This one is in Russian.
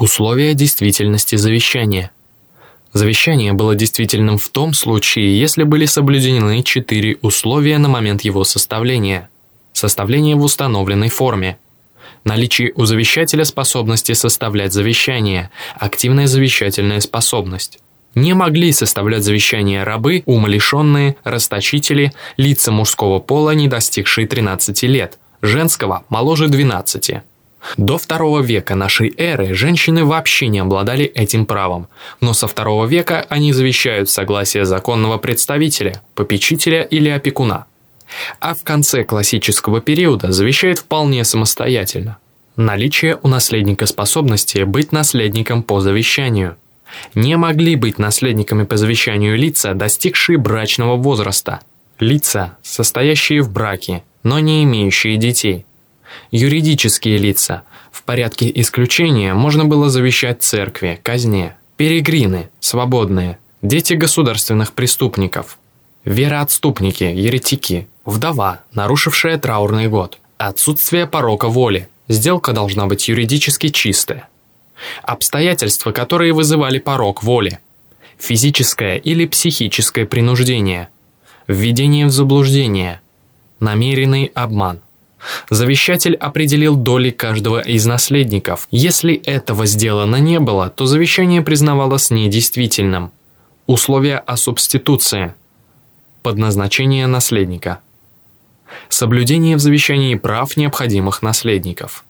Условия действительности завещания. Завещание было действительным в том случае, если были соблюдены четыре условия на момент его составления. Составление в установленной форме. Наличие у завещателя способности составлять завещание, активная завещательная способность. Не могли составлять завещание рабы, умалишенные, расточители, лица мужского пола, не достигшие 13 лет, женского – моложе 12. До второго века нашей эры женщины вообще не обладали этим правом, но со второго века они завещают согласие законного представителя, попечителя или опекуна. А в конце классического периода завещают вполне самостоятельно. Наличие у наследника способности быть наследником по завещанию. Не могли быть наследниками по завещанию лица, достигшие брачного возраста. Лица, состоящие в браке, но не имеющие детей – Юридические лица. В порядке исключения можно было завещать церкви, казне. Перегрины, свободные, дети государственных преступников. Вероотступники, еретики, вдова, нарушившая траурный год. Отсутствие порока воли. Сделка должна быть юридически чистая. Обстоятельства, которые вызывали порок воли. Физическое или психическое принуждение. Введение в заблуждение. Намеренный обман – Завещатель определил доли каждого из наследников. Если этого сделано не было, то завещание признавалось недействительным. Условия о субституции. Подназначение наследника. Соблюдение в завещании прав необходимых наследников.